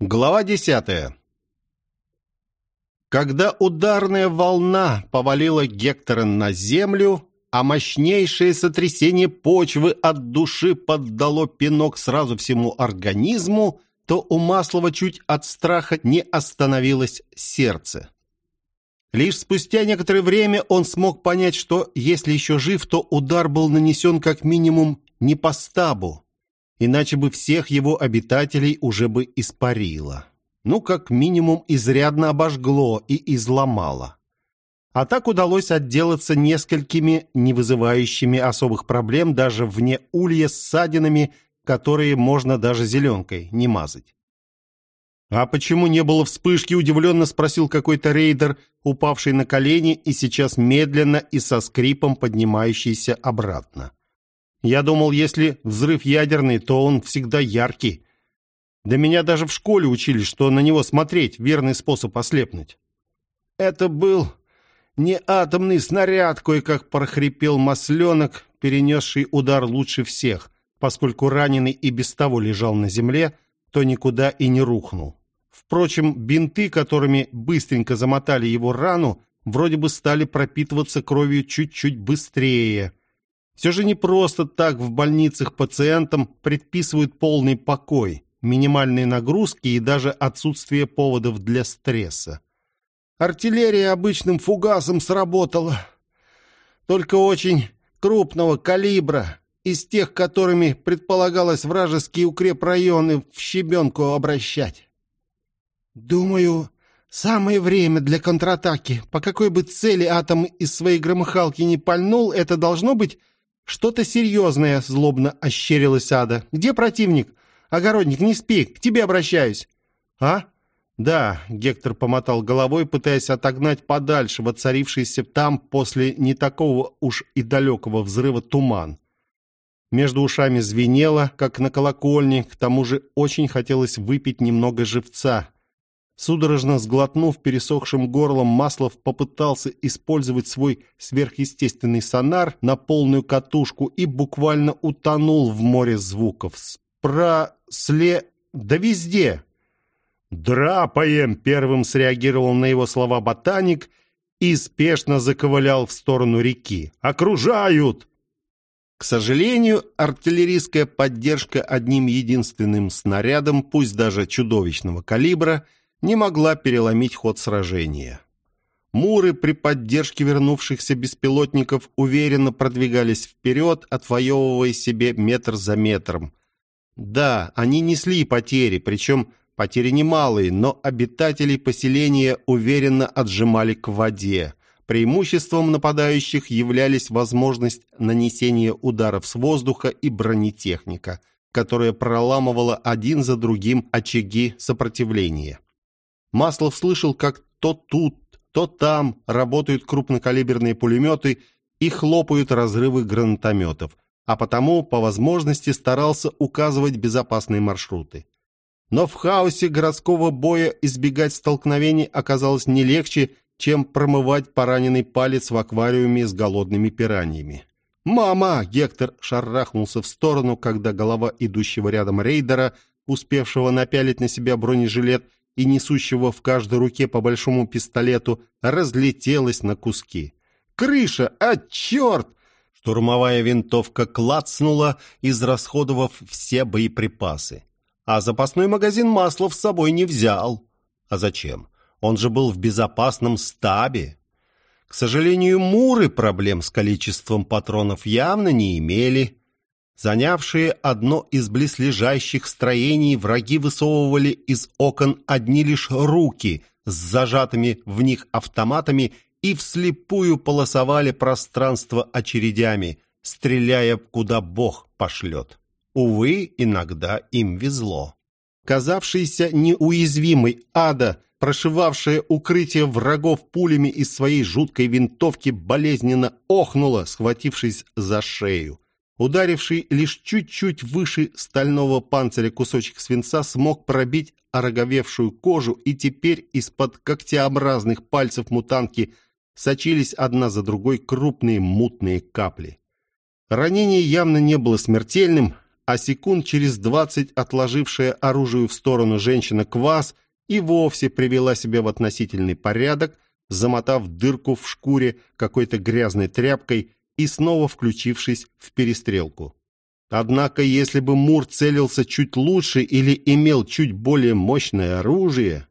Глава десятая. Когда ударная волна повалила Гектора на землю, а мощнейшее сотрясение почвы от души поддало пинок сразу всему организму, то у Маслова чуть от страха не остановилось сердце. Лишь спустя некоторое время он смог понять, что если еще жив, то удар был нанесен как минимум не по стабу, иначе бы всех его обитателей уже бы испарило. Ну, как минимум, изрядно обожгло и изломало. А так удалось отделаться несколькими не вызывающими особых проблем даже вне улья с ссадинами, которые можно даже зеленкой не мазать. «А почему не было вспышки?» – удивленно спросил какой-то рейдер, упавший на колени и сейчас медленно и со скрипом поднимающийся обратно. Я думал, если взрыв ядерный, то он всегда яркий. Да меня даже в школе учили, что на него смотреть – верный способ ослепнуть. Это был не атомный снаряд, кое-как прохрипел масленок, перенесший удар лучше всех, поскольку раненый и без того лежал на земле, то никуда и не рухнул. Впрочем, бинты, которыми быстренько замотали его рану, вроде бы стали пропитываться кровью чуть-чуть быстрее – все же не просто так в больницах пациентам предписывают полный покой, минимальные нагрузки и даже отсутствие поводов для стресса. Артиллерия обычным фугасом сработала, только очень крупного калибра, из тех, которыми предполагалось вражеские укрепрайоны в щебенку обращать. Думаю, самое время для контратаки. По какой бы цели атом из своей громыхалки не пальнул, это должно быть «Что-то серьезное», — злобно ощерилась Ада. «Где противник? Огородник, не спи, к тебе обращаюсь». «А?» «Да», — Гектор помотал головой, пытаясь отогнать подальше воцарившийся там после не такого уж и далекого взрыва туман. Между ушами звенело, как на колокольне, к тому же очень хотелось выпить немного живца. Судорожно сглотнув пересохшим горлом, Маслов попытался использовать свой сверхъестественный сонар на полную катушку и буквально утонул в море звуков. Спра... сле... да везде! «Драпаем!» — первым среагировал на его слова ботаник и спешно заковылял в сторону реки. «Окружают!» К сожалению, артиллерийская поддержка одним единственным снарядом, пусть даже чудовищного калибра — не могла переломить ход сражения. Муры при поддержке вернувшихся беспилотников уверенно продвигались вперед, отвоевывая себе метр за метром. Да, они несли потери, причем потери немалые, но обитатели поселения уверенно отжимали к воде. Преимуществом нападающих являлись возможность нанесения ударов с воздуха и бронетехника, которая проламывала один за другим очаги сопротивления. Маслов слышал, как то тут, то там работают крупнокалиберные пулеметы и хлопают разрывы гранатометов, а потому по возможности старался указывать безопасные маршруты. Но в хаосе городского боя избегать столкновений оказалось не легче, чем промывать пораненный палец в аквариуме с голодными пираньями. «Мама!» — Гектор шарахнулся в сторону, когда голова идущего рядом рейдера, успевшего напялить на себя бронежилет, и несущего в каждой руке по большому пистолету, разлетелась на куски. «Крыша! А, черт!» Штурмовая винтовка клацнула, израсходовав все боеприпасы. А запасной магазин масла с собой не взял. А зачем? Он же был в безопасном стабе. К сожалению, муры проблем с количеством патронов явно не имели. Занявшие одно из близлежащих строений, враги высовывали из окон одни лишь руки с зажатыми в них автоматами и вслепую полосовали пространство очередями, стреляя куда Бог пошлет. Увы, иногда им везло. Казавшийся неуязвимой ада, прошивавшая укрытие врагов пулями из своей жуткой винтовки, болезненно охнула, схватившись за шею. Ударивший лишь чуть-чуть выше стального панциря кусочек свинца смог пробить ороговевшую кожу, и теперь из-под когтеобразных пальцев мутанки сочились одна за другой крупные мутные капли. Ранение явно не было смертельным, а секунд через двадцать отложившая оружие в сторону женщина Квас и вовсе привела себя в относительный порядок, замотав дырку в шкуре какой-то грязной тряпкой и снова включившись в перестрелку. Однако, если бы Мур целился чуть лучше или имел чуть более мощное оружие...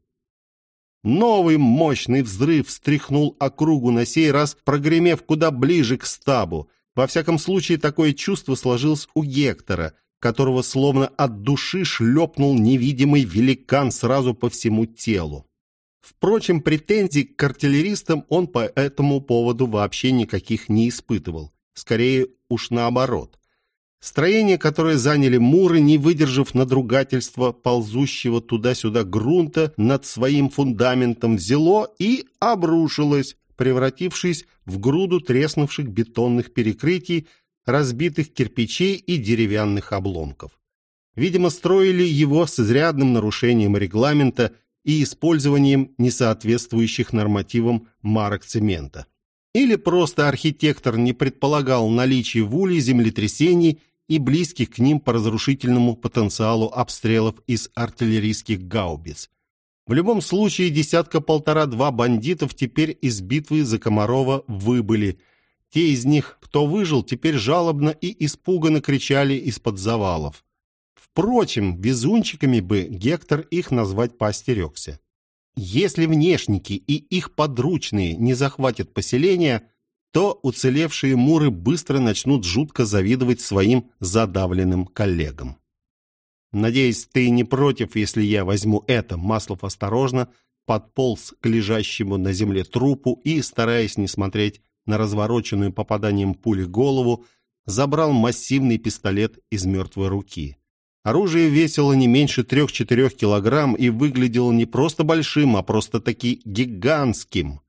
Новый мощный взрыв встряхнул округу на сей раз, прогремев куда ближе к стабу. Во всяком случае, такое чувство сложилось у Гектора, которого словно от души шлепнул невидимый великан сразу по всему телу. Впрочем, претензий к артиллеристам он по этому поводу вообще никаких не испытывал. Скорее уж наоборот. Строение, которое заняли муры, не выдержав надругательства ползущего туда-сюда грунта над своим фундаментом, взяло и обрушилось, превратившись в груду треснувших бетонных перекрытий, разбитых кирпичей и деревянных обломков. Видимо, строили его с изрядным нарушением регламента и использованием несоответствующих нормативам марок цемента. Или просто архитектор не предполагал наличие в Уле землетрясений и близких к ним по разрушительному потенциалу обстрелов из артиллерийских гаубиц. В любом случае, десятка-полтора-два бандитов теперь из битвы за Комарова выбыли. Те из них, кто выжил, теперь жалобно и испуганно кричали из-под завалов. Впрочем, везунчиками бы Гектор их назвать поостерегся. Если внешники и их подручные не захватят поселение, то уцелевшие муры быстро начнут жутко завидовать своим задавленным коллегам. «Надеюсь, ты не против, если я возьму это?» Маслов осторожно подполз к лежащему на земле трупу и, стараясь не смотреть на развороченную попаданием пули голову, забрал массивный пистолет из мертвой руки. Оружие весило не меньше трех-четырех килограмм и выглядело не просто большим, а просто-таки гигантским.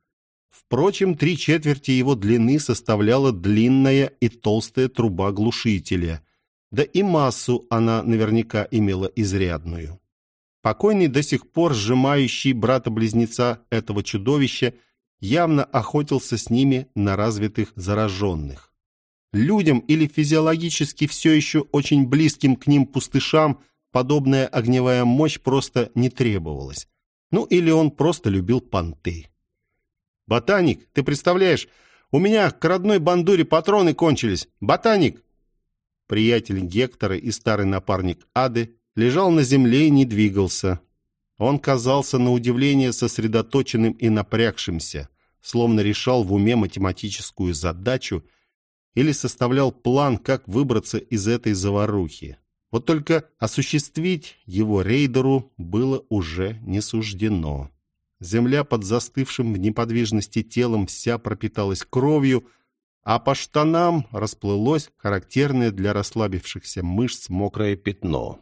Впрочем, три четверти его длины составляла длинная и толстая труба глушителя, да и массу она наверняка имела изрядную. Покойный до сих пор сжимающий брата-близнеца этого чудовища явно охотился с ними на развитых зараженных. Людям или физиологически все еще очень близким к ним пустышам подобная огневая мощь просто не требовалась. Ну или он просто любил понты. «Ботаник, ты представляешь, у меня к родной бандуре патроны кончились. Ботаник!» Приятель Гектора и старый напарник Ады лежал на земле и не двигался. Он казался на удивление сосредоточенным и напрягшимся, словно решал в уме математическую задачу – или составлял план, как выбраться из этой заварухи. Вот только осуществить его рейдеру было уже не суждено. Земля под застывшим в неподвижности телом вся пропиталась кровью, а по штанам расплылось характерное для расслабившихся мышц мокрое пятно.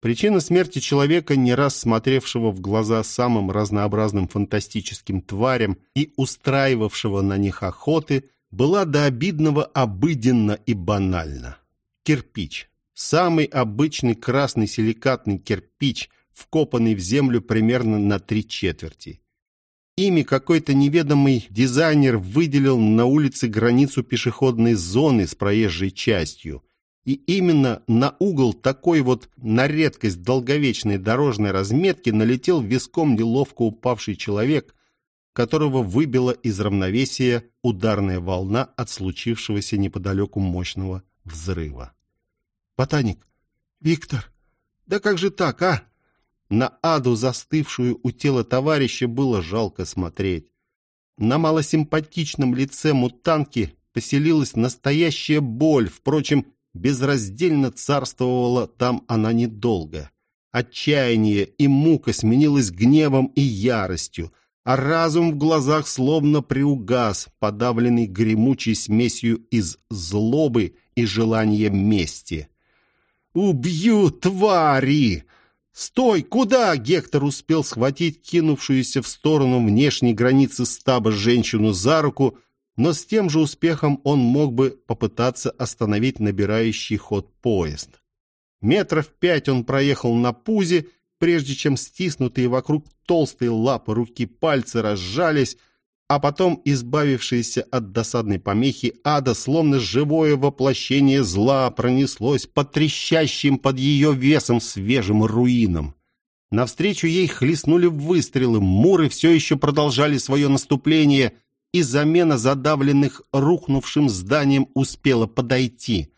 Причина смерти человека, не раз смотревшего в глаза самым разнообразным фантастическим тварям и устраивавшего на них охоты – была до обидного обыденна и банальна. Кирпич. Самый обычный красный силикатный кирпич, вкопанный в землю примерно на три четверти. Ими какой-то неведомый дизайнер выделил на улице границу пешеходной зоны с проезжей частью. И именно на угол такой вот на редкость долговечной дорожной разметки налетел виском неловко упавший человек, которого выбила из равновесия ударная волна от случившегося неподалеку мощного взрыва. «Ботаник! Виктор! Да как же так, а?» На аду, застывшую у тела товарища, было жалко смотреть. На малосимпатичном лице мутанки поселилась настоящая боль, впрочем, безраздельно царствовала там она недолго. Отчаяние и мука сменилось гневом и яростью а разум в глазах словно приугас, подавленный гремучей смесью из злобы и желания мести. «Убью, твари!» «Стой! Куда?» Гектор успел схватить кинувшуюся в сторону внешней границы стаба женщину за руку, но с тем же успехом он мог бы попытаться остановить набирающий ход поезд. Метров пять он проехал на пузе прежде чем стиснутые вокруг толстые лапы руки пальцы разжались, А потом, избавившееся от досадной помехи, ада, словно живое воплощение зла, пронеслось по трещащим под ее весом свежим руинам. Навстречу ей хлестнули выстрелы, муры все еще продолжали свое наступление, и замена задавленных рухнувшим зданием успела подойти.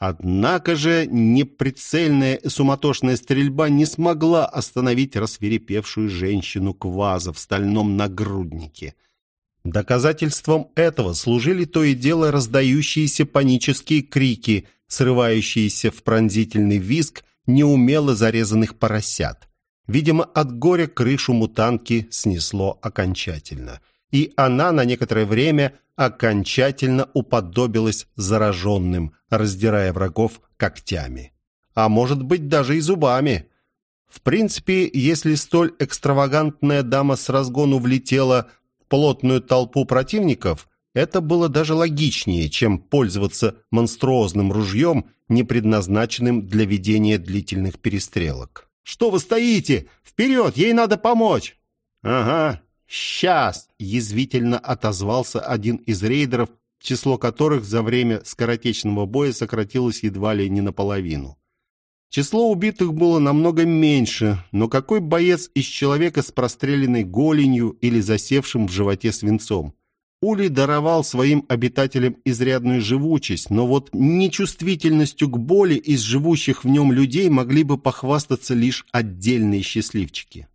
Однако же неприцельная суматошная стрельба не смогла остановить рассверепевшую женщину Кваза в стальном нагруднике. Доказательством этого служили то и дело раздающиеся панические крики, срывающиеся в пронзительный визг неумело зарезанных поросят. Видимо, от горя крышу мутанки снесло окончательно. И она на некоторое время окончательно уподобилась зараженным, раздирая врагов когтями. А может быть, даже и зубами. В принципе, если столь экстравагантная дама с разгону влетела в плотную толпу противников, это было даже логичнее, чем пользоваться монструозным ружьем, не предназначенным для ведения длительных перестрелок. Что вы стоите? Вперед! Ей надо помочь!» «Ага, сейчас!» — язвительно отозвался один из рейдеров, число которых за время скоротечного боя сократилось едва ли не наполовину. Число убитых было намного меньше, но какой боец из человека с простреленной голенью или засевшим в животе свинцом? Улей даровал своим обитателям изрядную живучесть, но вот нечувствительностью к боли из живущих в нем людей могли бы похвастаться лишь отдельные счастливчики.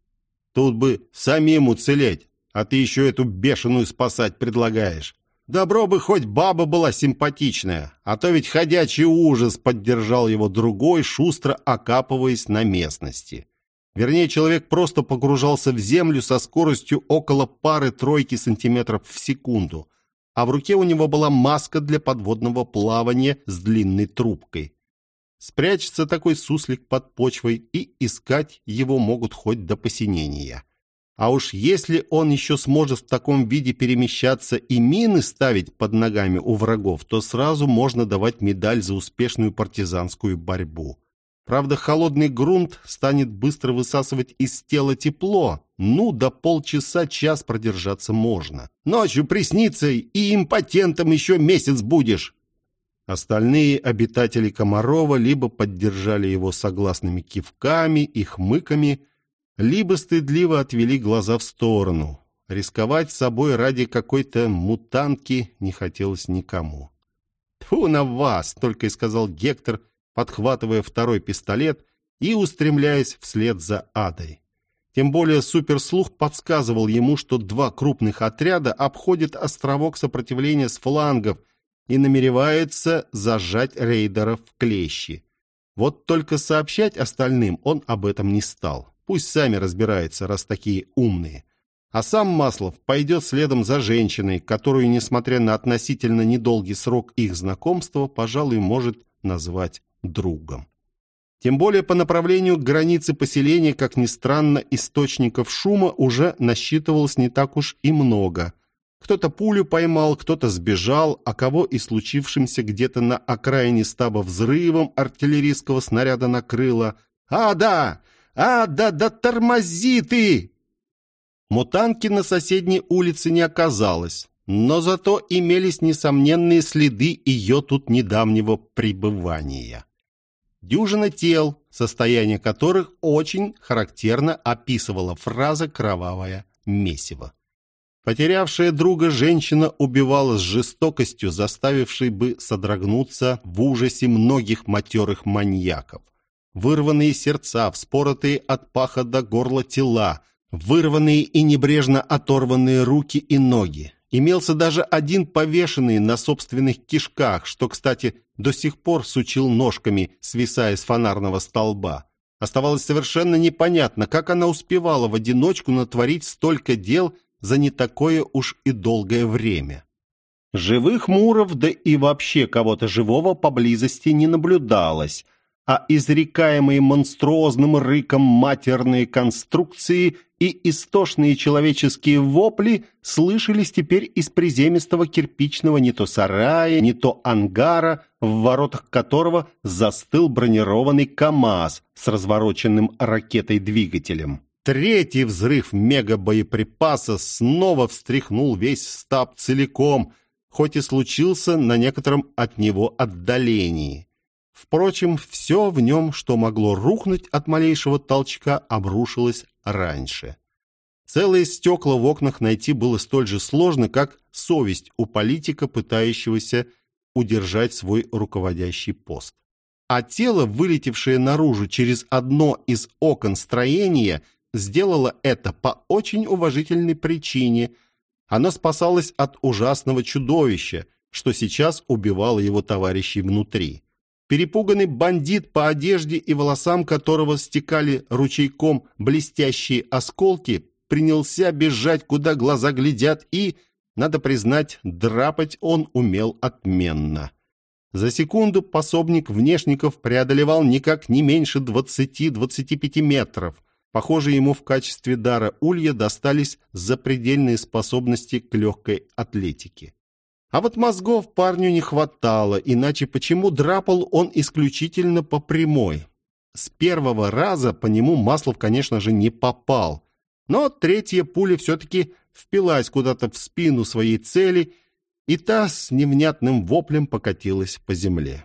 Тут бы самим уцелеть, а ты еще эту бешеную спасать предлагаешь. Добро бы хоть баба была симпатичная, а то ведь ходячий ужас поддержал его другой, шустро окапываясь на местности. Вернее, человек просто погружался в землю со скоростью около пары-тройки сантиметров в секунду, а в руке у него была маска для подводного плавания с длинной трубкой. Спрячется такой суслик под почвой, и искать его могут хоть до посинения. А уж если он еще сможет в таком виде перемещаться и мины ставить под ногами у врагов, то сразу можно давать медаль за успешную партизанскую борьбу. Правда, холодный грунт станет быстро высасывать из тела тепло. Ну, до полчаса-час продержаться можно. Ночью приснится, и импотентом еще месяц будешь. Остальные обитатели Комарова либо поддержали его согласными кивками и хмыками, либо стыдливо отвели глаза в сторону. Рисковать собой ради какой-то мутантки не хотелось никому. «Тьфу на вас!» — только и сказал Гектор — подхватывая второй пистолет и устремляясь вслед за Адой. Тем более суперслух подсказывал ему, что два крупных отряда обходят островок сопротивления с флангов и намеревается зажать рейдеров в клещи. Вот только сообщать остальным он об этом не стал. Пусть сами разбираются, раз такие умные. А сам Маслов пойдет следом за женщиной, которую, несмотря на относительно недолгий срок их знакомства, пожалуй, может назвать другом. Тем более по направлению к границе поселения, как ни странно, источников шума уже насчитывалось не так уж и много. Кто-то пулю поймал, кто-то сбежал, а кого и случившимся где-то на окраине стаба взрывом артиллерийского снаряда накрыло. «А, да! А, да, да тормози ты!» Мутанки на соседней улице не оказалось, но зато имелись несомненные следы ее тут недавнего пребывания дюжина тел, состояние которых очень характерно описывала фраза «кровавое месиво». Потерявшая друга женщина убивала с жестокостью, заставившей бы содрогнуться в ужасе многих матерых маньяков. Вырванные сердца, вспоротые от паха до горла тела, вырванные и небрежно оторванные руки и ноги. Имелся даже один повешенный на собственных кишках, что, кстати, до сих пор сучил ножками, свисая с фонарного столба. Оставалось совершенно непонятно, как она успевала в одиночку натворить столько дел за не такое уж и долгое время. Живых муров, да и вообще кого-то живого поблизости не наблюдалось, а изрекаемые монструозным рыком матерные конструкции и истошные человеческие вопли слышались теперь из приземистого кирпичного не то сарая, не то ангара, в воротах которого застыл бронированный КАМАЗ с развороченным ракетой-двигателем. Третий взрыв мегабоеприпаса снова встряхнул весь стаб целиком, хоть и случился на некотором от него отдалении. Впрочем, все в нем, что могло рухнуть от малейшего толчка, обрушилось раньше. Целые стекла в окнах найти было столь же сложно, как совесть у политика, пытающегося удержать свой руководящий пост. А тело, вылетевшее наружу через одно из окон строения, сделало это по очень уважительной причине. Оно спасалось от ужасного чудовища, что сейчас убивало его товарищей внутри. Перепуганный бандит, по одежде и волосам которого стекали ручейком блестящие осколки, принялся бежать, куда глаза глядят, и, надо признать, драпать он умел отменно. За секунду пособник внешников преодолевал никак не меньше 20-25 метров. Похоже, ему в качестве дара улья достались запредельные способности к легкой атлетике. А вот мозгов парню не хватало, иначе почему драпал он исключительно по прямой? С первого раза по нему Маслов, конечно же, не попал. Но третья пуля все-таки впилась куда-то в спину своей цели, и та с невнятным воплем покатилась по земле.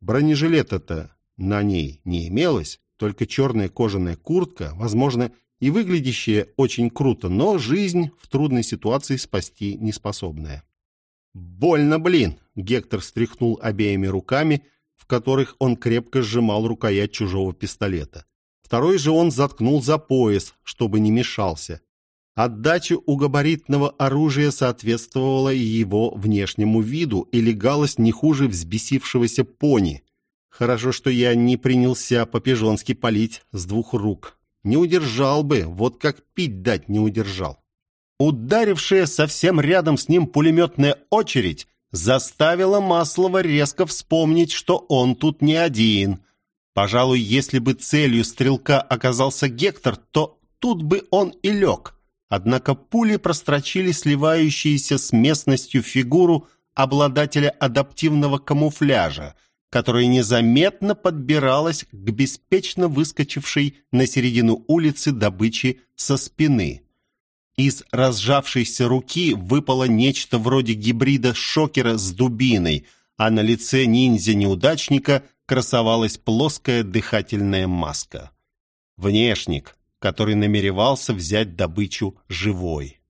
Бронежилета-то на ней не имелось, только черная кожаная куртка, возможно, и выглядящая очень круто, но жизнь в трудной ситуации спасти неспособная. «Больно, блин!» — Гектор встряхнул обеими руками, в которых он крепко сжимал рукоять чужого пистолета. Второй же он заткнул за пояс, чтобы не мешался. Отдача у габаритного оружия соответствовала его внешнему виду и легалась не хуже взбесившегося пони. Хорошо, что я не принялся по-пижонски палить с двух рук. Не удержал бы, вот как пить дать не удержал. Ударившая совсем рядом с ним пулеметная очередь заставила Маслова резко вспомнить, что он тут не один. Пожалуй, если бы целью стрелка оказался Гектор, то тут бы он и лег. Однако пули прострочили сливающиеся с местностью фигуру обладателя адаптивного камуфляжа, которая незаметно подбиралась к беспечно выскочившей на середину улицы добычи со спины. Из разжавшейся руки выпало нечто вроде гибрида шокера с дубиной, а на лице ниндзя-неудачника красовалась плоская дыхательная маска. Внешник, который намеревался взять добычу живой.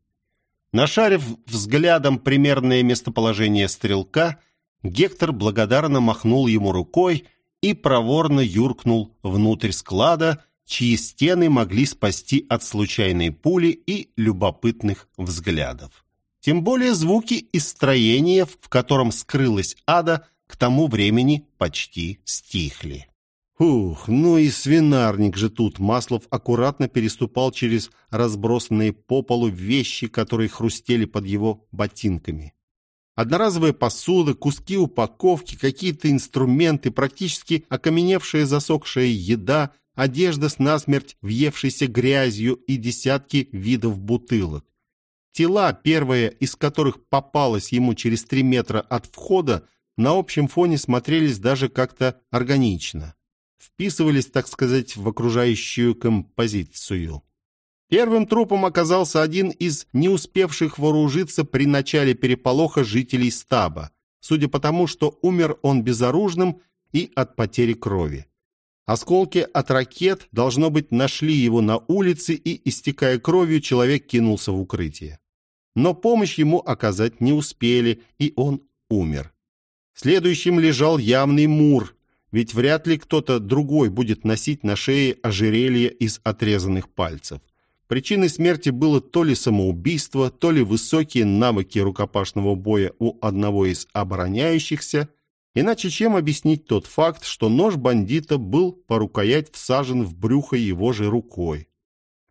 Нашарив взглядом примерное местоположение стрелка, Гектор благодарно махнул ему рукой и проворно юркнул внутрь склада, чьи стены могли спасти от случайной пули и любопытных взглядов. Тем более звуки из строения, в котором скрылась ада, к тому времени почти стихли. Ух, ну и свинарник же тут. Маслов аккуратно переступал через разбросанные по полу вещи, которые хрустели под его ботинками. Одноразовая посуда, куски упаковки, какие-то инструменты, практически окаменевшая засохшая еда, одежда с насмерть въевшейся грязью и десятки видов бутылок. Тела, первая из которых попалась ему через три метра от входа, на общем фоне смотрелись даже как-то органично. Вписывались, так сказать, в окружающую композицию. Первым трупом оказался один из не успевших вооружиться при начале переполоха жителей стаба, судя по тому, что умер он безоружным и от потери крови. Осколки от ракет, должно быть, нашли его на улице, и, истекая кровью, человек кинулся в укрытие. Но помощь ему оказать не успели, и он умер. Следующим лежал явный мур, ведь вряд ли кто-то другой будет носить на шее ожерелье из отрезанных пальцев. Причиной смерти было то ли самоубийство, то ли высокие навыки рукопашного боя у одного из обороняющихся – Иначе чем объяснить тот факт, что нож бандита был по рукоять всажен в брюхо его же рукой?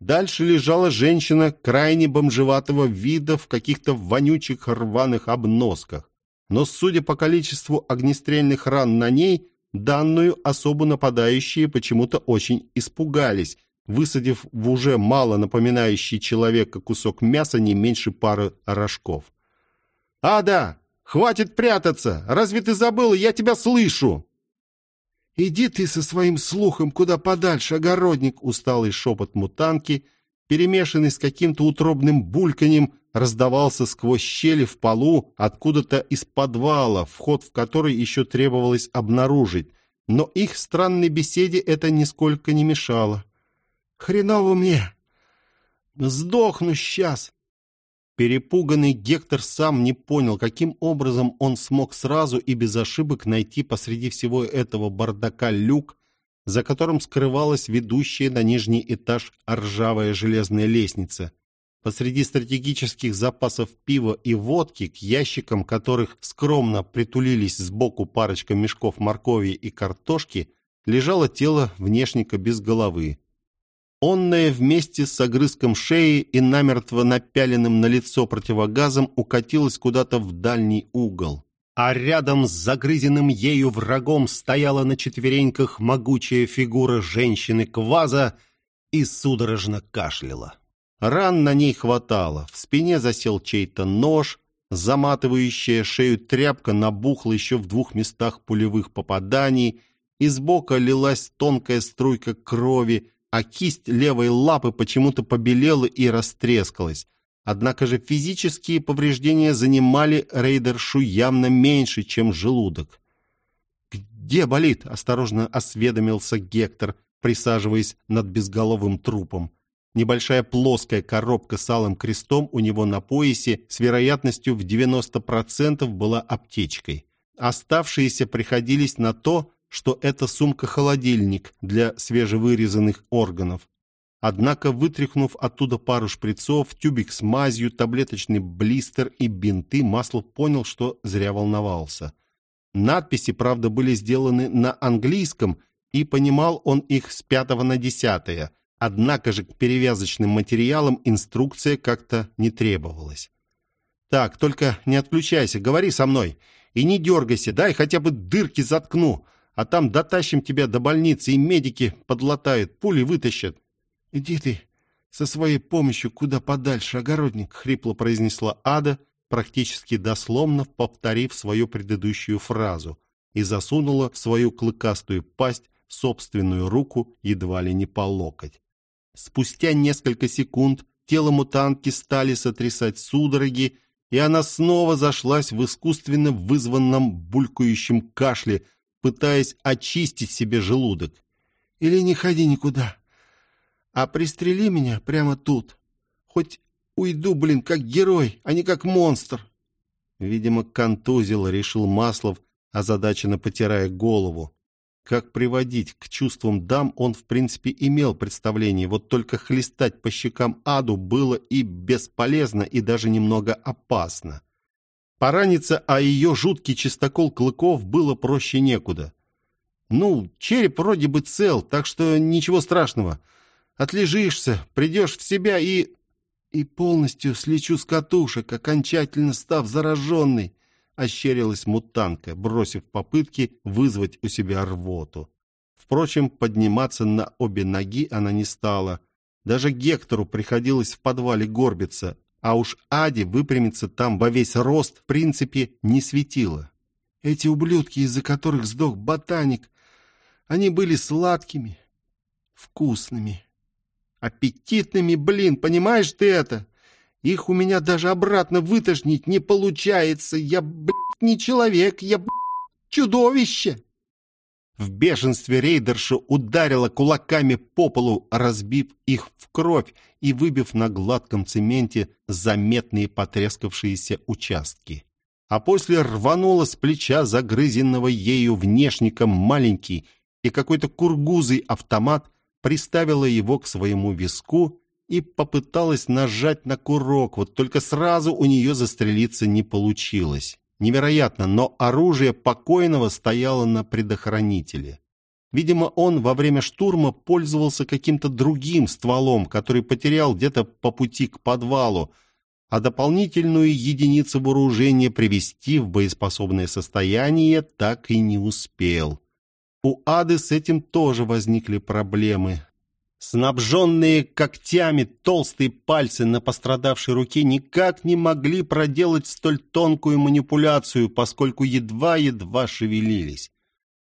Дальше лежала женщина крайне бомжеватого вида в каких-то вонючих рваных обносках. Но, судя по количеству огнестрельных ран на ней, данную особо нападающие почему-то очень испугались, высадив в уже мало напоминающий человека кусок мяса не меньше пары рожков. «А, да, Хватит прятаться! Разве ты забыл? Я тебя слышу!» «Иди ты со своим слухом куда подальше, огородник!» Усталый шепот мутанки перемешанный с каким-то утробным бульканьем, раздавался сквозь щели в полу откуда-то из подвала, вход в который еще требовалось обнаружить, но их странной беседе это нисколько не мешало. «Хреново мне! Сдохну сейчас!» Перепуганный Гектор сам не понял, каким образом он смог сразу и без ошибок найти посреди всего этого бардака люк, за которым скрывалась ведущая на нижний этаж ржавая железная лестница. Посреди стратегических запасов пива и водки, к ящикам которых скромно притулились сбоку парочка мешков моркови и картошки, лежало тело внешника без головы. Онная вместе с огрызком шеи и намертво напяленным на лицо противогазом укатилась куда-то в дальний угол. А рядом с загрызенным ею врагом стояла на четвереньках могучая фигура женщины-кваза и судорожно кашляла. Ран на ней хватало. В спине засел чей-то нож, заматывающая шею тряпка набухла еще в двух местах пулевых попаданий, из бока лилась тонкая струйка крови, а кисть левой лапы почему-то побелела и растрескалась. Однако же физические повреждения занимали рейдершу явно меньше, чем желудок. «Где болит?» — осторожно осведомился Гектор, присаживаясь над безголовым трупом. Небольшая плоская коробка с алым крестом у него на поясе с вероятностью в 90% была аптечкой. Оставшиеся приходились на то, что это сумка-холодильник для свежевырезанных органов. Однако, вытряхнув оттуда пару шприцов, тюбик с мазью, таблеточный блистер и бинты, Маслов понял, что зря волновался. Надписи, правда, были сделаны на английском, и понимал он их с пятого на десятое – Однако же к перевязочным материалам инструкция как-то не требовалась. «Так, только не отключайся, говори со мной. И не дергайся, дай хотя бы дырки заткну, а там дотащим тебя до больницы, и медики подлатают, пули вытащат». «Иди ты со своей помощью куда подальше, огородник», — хрипло произнесла Ада, практически дословно повторив свою предыдущую фразу, и засунула в свою клыкастую пасть собственную руку едва ли не по локоть. Спустя несколько секунд тело мутантки стали сотрясать судороги, и она снова зашлась в искусственно вызванном булькающем кашле, пытаясь очистить себе желудок. «Или не ходи никуда, а пристрели меня прямо тут. Хоть уйду, блин, как герой, а не как монстр». Видимо, контузил, решил Маслов, озадаченно потирая голову. Как приводить к чувствам дам, он, в принципе, имел представление, вот только хлестать по щекам аду было и бесполезно, и даже немного опасно. Пораниться о ее жуткий чистокол клыков было проще некуда. Ну, череп вроде бы цел, так что ничего страшного. Отлежишься, придешь в себя и... И полностью слечу с катушек, окончательно став зараженной ощерилась мутанка, бросив попытки вызвать у себя рвоту. Впрочем, подниматься на обе ноги она не стала. Даже Гектору приходилось в подвале горбиться, а уж Аде выпрямиться там во весь рост в принципе не светило. Эти ублюдки, из-за которых сдох ботаник, они были сладкими, вкусными, аппетитными, блин, понимаешь ты это? Их у меня даже обратно вытошнить не получается. Я, блядь, не человек, я, блядь, чудовище!» В бешенстве рейдерша ударила кулаками по полу, разбив их в кровь и выбив на гладком цементе заметные потрескавшиеся участки. А после рванула с плеча загрызенного ею внешником маленький и какой-то кургузый автомат, приставила его к своему виску и попыталась нажать на курок, вот только сразу у нее застрелиться не получилось. Невероятно, но оружие покойного стояло на предохранителе. Видимо, он во время штурма пользовался каким-то другим стволом, который потерял где-то по пути к подвалу, а дополнительную единицу вооружения привести в боеспособное состояние так и не успел. У Ады с этим тоже возникли проблемы. Снабженные когтями толстые пальцы на пострадавшей руке никак не могли проделать столь тонкую манипуляцию, поскольку едва-едва шевелились.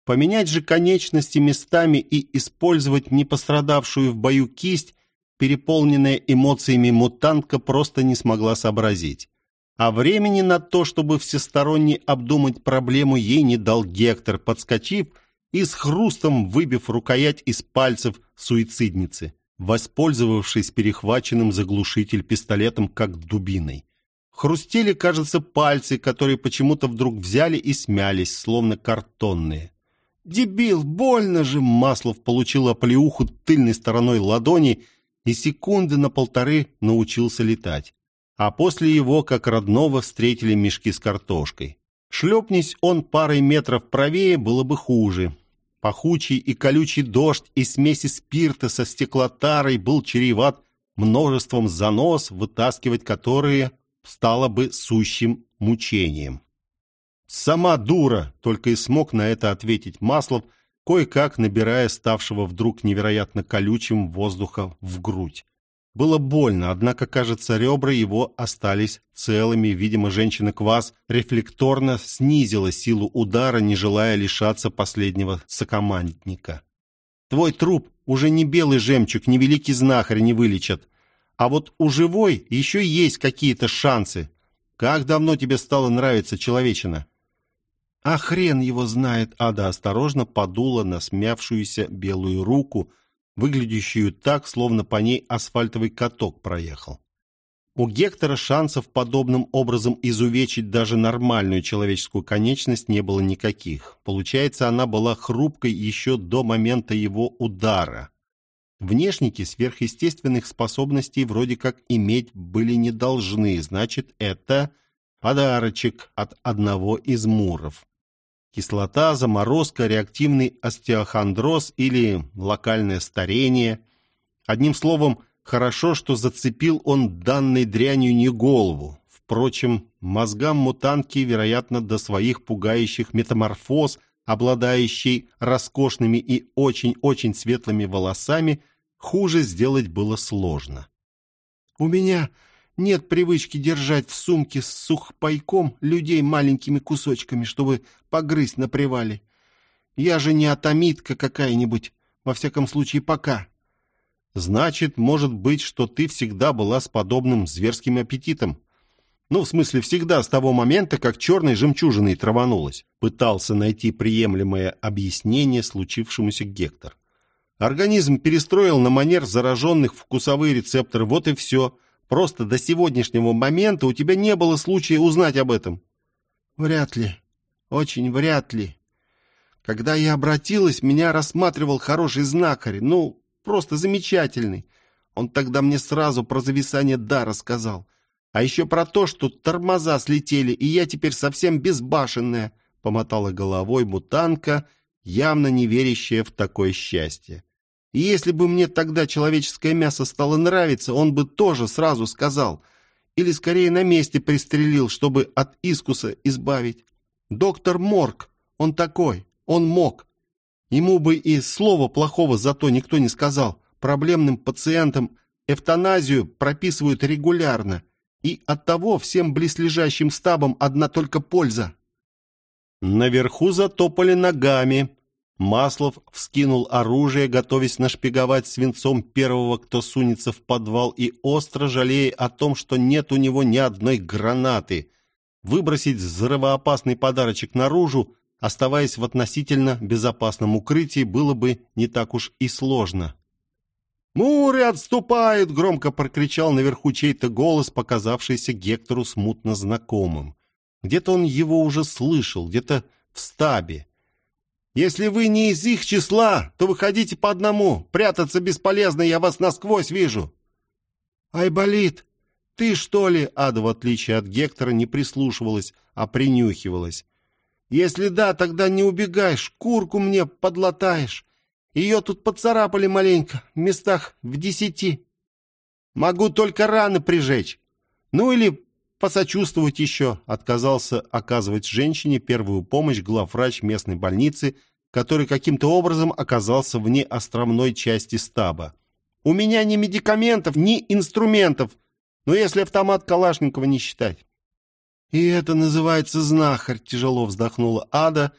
Поменять же конечности местами и использовать не пострадавшую в бою кисть переполненная эмоциями мутантка просто не смогла сообразить. А времени на то, чтобы всесторонне обдумать проблему, ей не дал Гектор, подскочив и с хрустом выбив рукоять из пальцев суицидницы, воспользовавшись перехваченным заглушитель пистолетом как дубиной. Хрустели, кажется, пальцы, которые почему-то вдруг взяли и смялись, словно картонные. «Дебил, больно же!» Маслов получил оплеуху тыльной стороной ладони и секунды на полторы научился летать. А после его, как родного, встретили мешки с картошкой. Шлепнись он парой метров правее, было бы хуже. Пахучий и колючий дождь и смеси спирта со стеклотарой был чреват множеством занос, вытаскивать которые стало бы сущим мучением. «Сама дура!» — только и смог на это ответить Маслов, кое-как набирая ставшего вдруг невероятно колючим воздуха в грудь. Было больно, однако, кажется, ребра его остались целыми. Видимо, женщина-квас рефлекторно снизила силу удара, не желая лишаться последнего сокомандника. «Твой труп уже не белый жемчуг, ни великий знахарь не вылечат. А вот у живой еще есть какие-то шансы. Как давно тебе стало нравиться человечина?» А хрен его знает, Ада осторожно подула на смявшуюся белую руку, выглядящую так, словно по ней асфальтовый каток проехал. У Гектора шансов подобным образом изувечить даже нормальную человеческую конечность не было никаких. Получается, она была хрупкой еще до момента его удара. Внешники сверхъестественных способностей вроде как иметь были не должны, значит, это подарочек от одного из муров кислота, заморозка, реактивный остеохондроз или локальное старение. Одним словом, хорошо, что зацепил он данной дрянью не голову. Впрочем, мозгам мутантки, вероятно, до своих пугающих метаморфоз, обладающей роскошными и очень-очень светлыми волосами, хуже сделать было сложно. «У меня нет привычки держать в сумке с сухпайком людей маленькими кусочками, чтобы погрызть на привале. Я же не атомитка какая-нибудь, во всяком случае пока. Значит, может быть, что ты всегда была с подобным зверским аппетитом. Ну, в смысле, всегда с того момента, как черной жемчужиной траванулась. Пытался найти приемлемое объяснение случившемуся Гектор. Организм перестроил на манер зараженных вкусовые рецепторы, вот и все – Просто до сегодняшнего момента у тебя не было случая узнать об этом. Вряд ли. Очень вряд ли. Когда я обратилась, меня рассматривал хороший знахарь. Ну, просто замечательный. Он тогда мне сразу про зависание дара сказал. А еще про то, что тормоза слетели, и я теперь совсем безбашенная, — помотала головой мутанка, явно не верящая в такое счастье. Если бы мне тогда человеческое мясо стало нравиться, он бы тоже сразу сказал. Или скорее на месте пристрелил, чтобы от искуса избавить. Доктор Морг, он такой, он мог. Ему бы и слова плохого зато никто не сказал. Проблемным пациентам эвтаназию прописывают регулярно. И от того всем близлежащим стабам одна только польза. Наверху затопали ногами, Маслов вскинул оружие, готовясь нашпиговать свинцом первого, кто сунется в подвал, и остро жалея о том, что нет у него ни одной гранаты. Выбросить взрывоопасный подарочек наружу, оставаясь в относительно безопасном укрытии, было бы не так уж и сложно. «Муры отступают!» — громко прокричал наверху чей-то голос, показавшийся Гектору смутно знакомым. Где-то он его уже слышал, где-то в стабе. Если вы не из их числа, то выходите по одному. Прятаться бесполезно, я вас насквозь вижу». «Айболит, ты что ли?» Ада, в отличие от Гектора, не прислушивалась, а принюхивалась. «Если да, тогда не убегай, шкурку мне подлатаешь. Ее тут поцарапали маленько, в местах в десяти. Могу только раны прижечь. Ну или посочувствовать еще, отказался оказывать женщине первую помощь главврач местной больницы, который каким-то образом оказался вне островной части стаба. «У меня ни медикаментов, ни инструментов, но если автомат Калашникова не считать». «И это называется знахарь», — тяжело вздохнула Ада,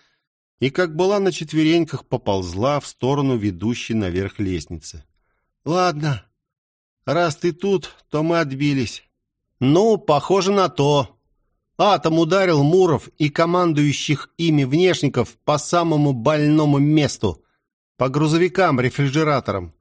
и, как была на четвереньках, поползла в сторону ведущей наверх лестницы. «Ладно, Раз ты тут, то мы отбились». «Ну, похоже на то». Атом ударил Муров и командующих ими внешников по самому больному месту, по грузовикам-рефрижераторам.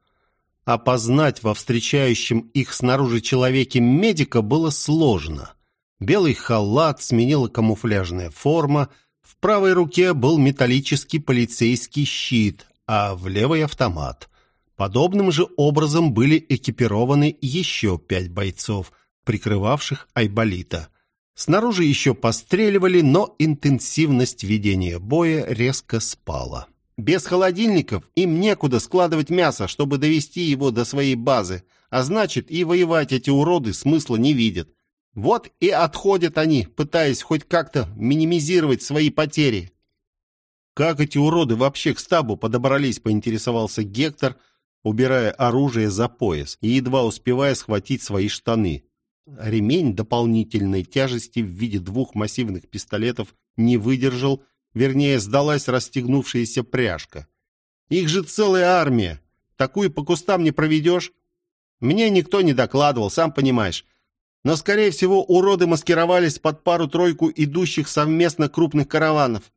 Опознать во встречающем их снаружи человеке медика было сложно. Белый халат сменила камуфляжная форма, в правой руке был металлический полицейский щит, а в левой автомат. Подобным же образом были экипированы еще пять бойцов, прикрывавших Айболита. Снаружи еще постреливали, но интенсивность ведения боя резко спала. Без холодильников им некуда складывать мясо, чтобы довести его до своей базы, а значит и воевать эти уроды смысла не видят. Вот и отходят они, пытаясь хоть как-то минимизировать свои потери. Как эти уроды вообще к стабу подобрались, поинтересовался Гектор, убирая оружие за пояс и едва успевая схватить свои штаны. Ремень дополнительной тяжести в виде двух массивных пистолетов не выдержал Вернее, сдалась расстегнувшаяся пряжка. Их же целая армия. Такую по кустам не проведешь. Мне никто не докладывал, сам понимаешь. Но, скорее всего, уроды маскировались под пару-тройку идущих совместно крупных караванов.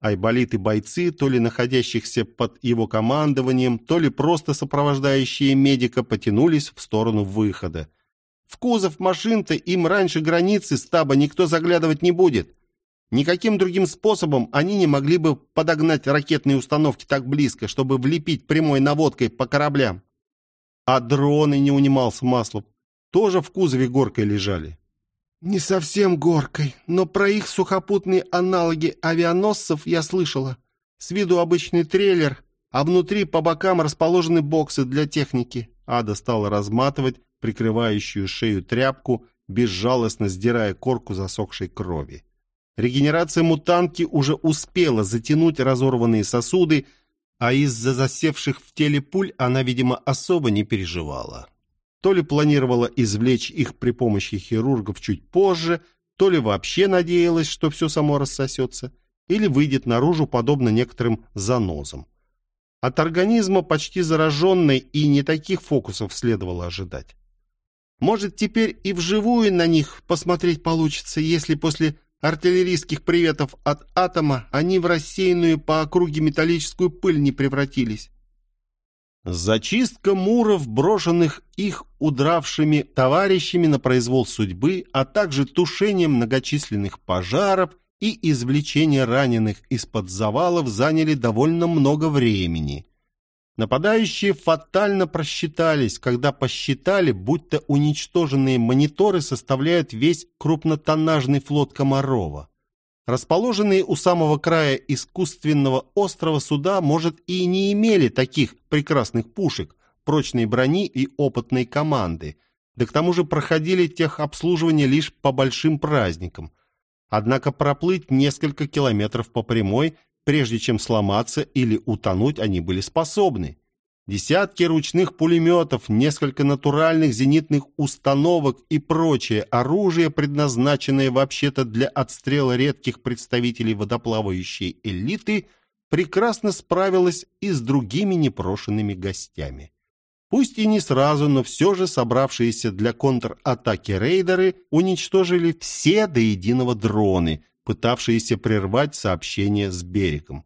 Айболит и бойцы, то ли находящихся под его командованием, то ли просто сопровождающие медика, потянулись в сторону выхода. В кузов машин-то им раньше границы стаба никто заглядывать не будет. Никаким другим способом они не могли бы подогнать ракетные установки так близко, чтобы влепить прямой наводкой по кораблям. А дроны, не унимался Маслов, тоже в кузове горкой лежали. «Не совсем горкой, но про их сухопутные аналоги авианосцев я слышала. С виду обычный трейлер, а внутри по бокам расположены боксы для техники». Ада стала разматывать прикрывающую шею тряпку, безжалостно сдирая корку засохшей крови. Регенерация мутантки уже успела затянуть разорванные сосуды, а из-за засевших в теле пуль она, видимо, особо не переживала. То ли планировала извлечь их при помощи хирургов чуть позже, то ли вообще надеялась, что все само рассосется, или выйдет наружу, подобно некоторым занозам. От организма почти зараженной и не таких фокусов следовало ожидать. Может, теперь и вживую на них посмотреть получится, если после артиллерийских приветов от атома они в рассеянную по округе металлическую пыль не превратились. Зачистка муров, брошенных их удравшими товарищами на произвол судьбы, а также тушение многочисленных пожаров и извлечение раненых из-под завалов заняли довольно много времени. Нападающие фатально просчитались, когда посчитали, будто уничтоженные мониторы составляют весь крупнотоннажный флот Комарова. Расположенные у самого края искусственного острова суда, может, и не имели таких прекрасных пушек, прочной брони и опытной команды, да к тому же проходили техобслуживание лишь по большим праздникам. Однако проплыть несколько километров по прямой – Прежде чем сломаться или утонуть, они были способны. Десятки ручных пулеметов, несколько натуральных зенитных установок и прочее оружие, предназначенное вообще-то для отстрела редких представителей водоплавающей элиты, прекрасно справилось и с другими непрошенными гостями. Пусть и не сразу, но все же собравшиеся для контратаки рейдеры уничтожили все до единого дроны, пытавшиеся прервать сообщение с берегом.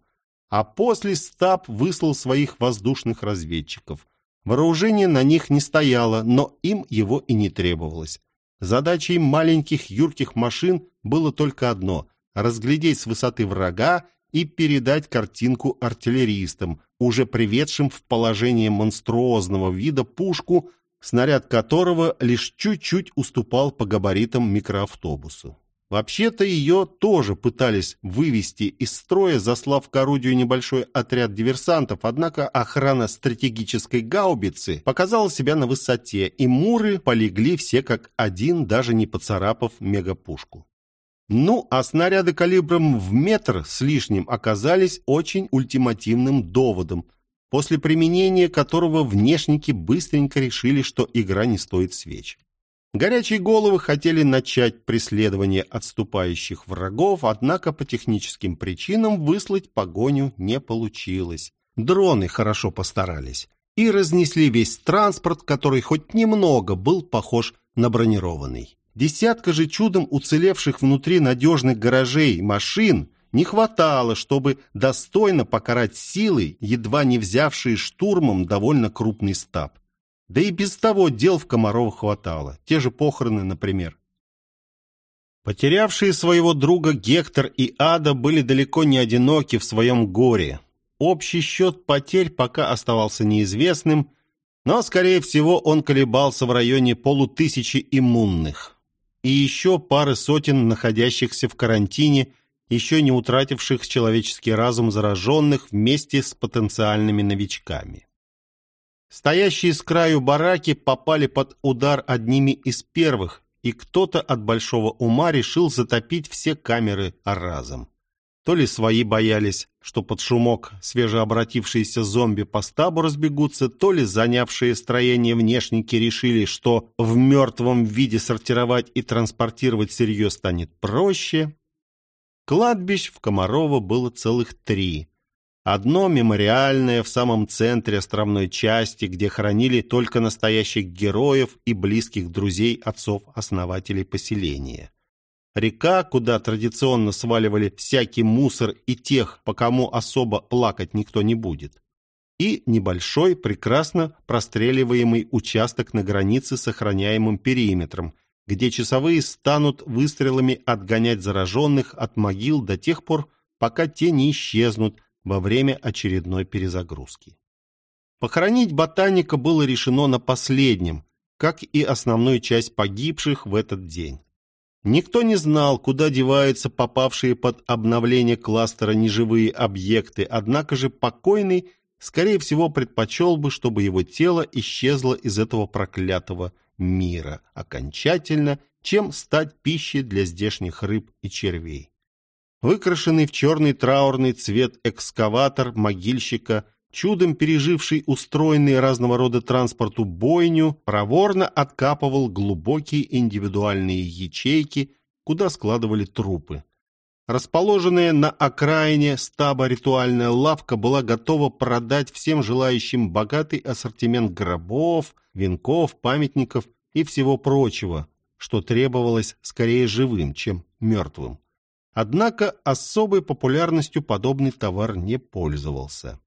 А после Стаб выслал своих воздушных разведчиков. Вооружение на них не стояло, но им его и не требовалось. Задачей маленьких юрких машин было только одно – разглядеть с высоты врага и передать картинку артиллеристам, уже приведшим в положение монструозного вида пушку, снаряд которого лишь чуть-чуть уступал по габаритам микроавтобусу. Вообще-то ее тоже пытались вывести из строя, заслав к орудию небольшой отряд диверсантов, однако охрана стратегической гаубицы показала себя на высоте, и муры полегли все как один, даже не поцарапав мегапушку. Ну, а снаряды калибром в метр с лишним оказались очень ультимативным доводом, после применения которого внешники быстренько решили, что игра не стоит свеч. Горячие головы хотели начать преследование отступающих врагов, однако по техническим причинам выслать погоню не получилось. Дроны хорошо постарались. и разнесли весь транспорт, который хоть немного был похож на бронированный. Десятка же чудом уцелевших внутри надежных гаражей машин не хватало, чтобы достойно покарать силой, едва не взявшие штурмом довольно крупный стаб. Да и без того дел в Комарово хватало. Те же похороны, например. Потерявшие своего друга Гектор и Ада были далеко не одиноки в своем горе. Общий счет потерь пока оставался неизвестным, но, скорее всего, он колебался в районе полутысячи иммунных. И еще пары сотен находящихся в карантине, еще не утративших человеческий разум зараженных вместе с потенциальными новичками. Стоящие с краю бараки попали под удар одними из первых, и кто-то от большого ума решил затопить все камеры разом. То ли свои боялись, что под шумок свежеобратившиеся зомби по стабу разбегутся, то ли занявшие строение внешники решили, что в мертвом виде сортировать и транспортировать сырье станет проще. Кладбищ в Комарово было целых три. Одно мемориальное в самом центре островной части, где хоронили только настоящих героев и близких друзей отцов-основателей поселения. Река, куда традиционно сваливали всякий мусор и тех, по кому особо плакать никто не будет. И небольшой, прекрасно простреливаемый участок на границе с охраняемым периметром, где часовые станут выстрелами отгонять зараженных от могил до тех пор, пока те не исчезнут во время очередной перезагрузки. Похоронить ботаника было решено на последнем, как и основную часть погибших в этот день. Никто не знал, куда деваются попавшие под обновление кластера неживые объекты, однако же покойный, скорее всего, предпочел бы, чтобы его тело исчезло из этого проклятого мира окончательно, чем стать пищей для здешних рыб и червей. Выкрашенный в черный траурный цвет экскаватор могильщика чудом переживший устроенный разного рода транспорту бойню, проворно откапывал глубокие индивидуальные ячейки, куда складывали трупы. Расположенная на окраине стаба ритуальная лавка была готова продать всем желающим богатый ассортимент гробов, венков, памятников и всего прочего, что требовалось скорее живым, чем мертвым. Однако особой популярностью подобный товар не пользовался.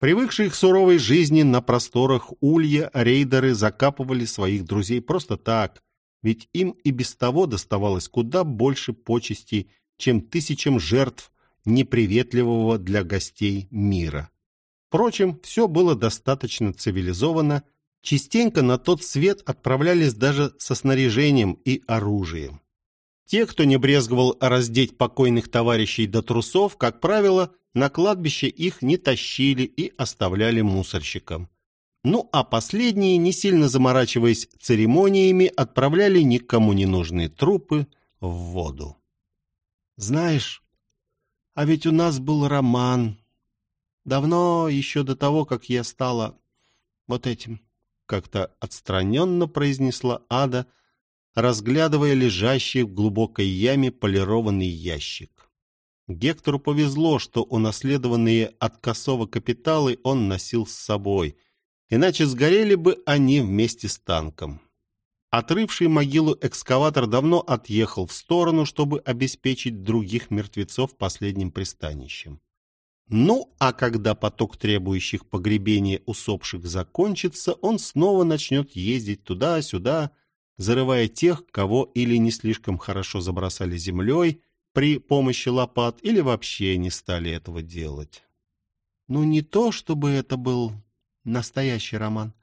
Привыкшие к суровой жизни на просторах Улья, рейдеры закапывали своих друзей просто так, ведь им и без того доставалось куда больше почестей, чем тысячам жертв неприветливого для гостей мира. Впрочем, все было достаточно цивилизовано, частенько на тот свет отправлялись даже со снаряжением и оружием. Те, кто не брезговал раздеть покойных товарищей до трусов, как правило, на кладбище их не тащили и оставляли мусорщикам. Ну а последние, не сильно заморачиваясь церемониями, отправляли никому не нужные трупы в воду. «Знаешь, а ведь у нас был роман. Давно, еще до того, как я стала вот этим», — как-то отстраненно произнесла Ада, разглядывая лежащий в глубокой яме полированный ящик. Гектору повезло, что унаследованные от косого капиталы он носил с собой, иначе сгорели бы они вместе с танком. Отрывший могилу экскаватор давно отъехал в сторону, чтобы обеспечить других мертвецов последним пристанищем. Ну, а когда поток требующих погребения усопших закончится, он снова начнет ездить туда-сюда, зарывая тех, кого или не слишком хорошо забросали землей, при помощи лопат или вообще не стали этого делать. Ну, не то, чтобы это был настоящий роман.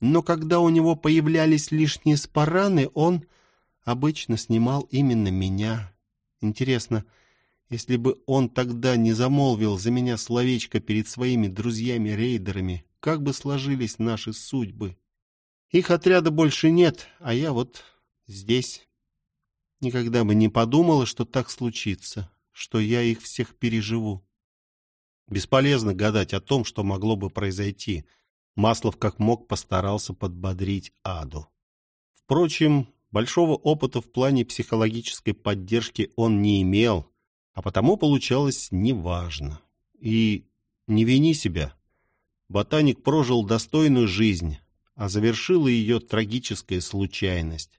Но когда у него появлялись лишние спараны, он обычно снимал именно меня. Интересно, если бы он тогда не замолвил за меня словечко перед своими друзьями-рейдерами, как бы сложились наши судьбы? Их отряда больше нет, а я вот здесь. Никогда бы не подумала, что так случится, что я их всех переживу. Бесполезно гадать о том, что могло бы произойти. Маслов как мог постарался подбодрить Аду. Впрочем, большого опыта в плане психологической поддержки он не имел, а потому получалось неважно. И не вини себя. ботаник прожил достойную жизнь, а завершила ее трагическая случайность.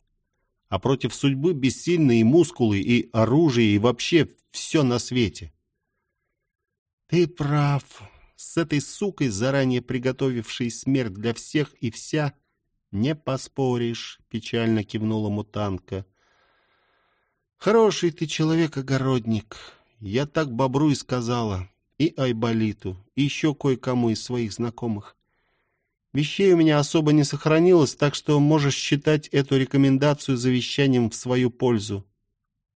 А против судьбы бессильны и мускулы, и оружие, и вообще все на свете. «Ты прав. С этой сукой, заранее приготовившей смерть для всех и вся, не поспоришь», — печально кивнула мутанка. «Хороший ты человек-огородник. Я так бобру и сказала. И Айболиту, и еще кое-кому из своих знакомых. Вещей у меня особо не сохранилось, так что можешь считать эту рекомендацию завещанием в свою пользу.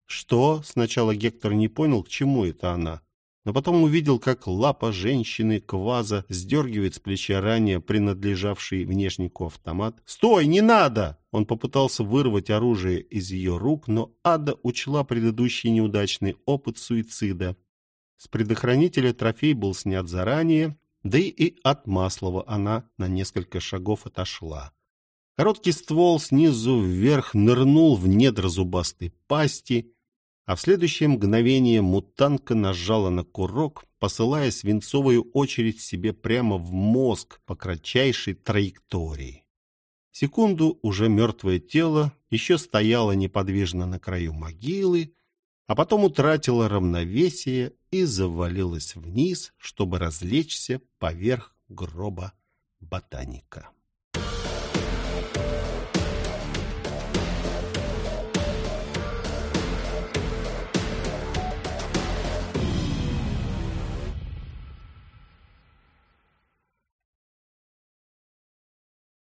Что? Сначала Гектор не понял, к чему это она. Но потом увидел, как лапа женщины Кваза сдергивает с плеча ранее принадлежавший внешнику автомат. «Стой, не надо!» Он попытался вырвать оружие из ее рук, но Ада учла предыдущий неудачный опыт суицида. С предохранителя трофей был снят заранее, да и от Маслова она на несколько шагов отошла. Короткий ствол снизу вверх нырнул в недра зубастой пасти, а в следующее мгновение мутанка нажала на курок, посылая свинцовую очередь себе прямо в мозг по кратчайшей траектории. Секунду уже мертвое тело еще стояло неподвижно на краю могилы, а потом утратила равновесие и завалилась вниз, чтобы развлечься поверх гроба ботаника.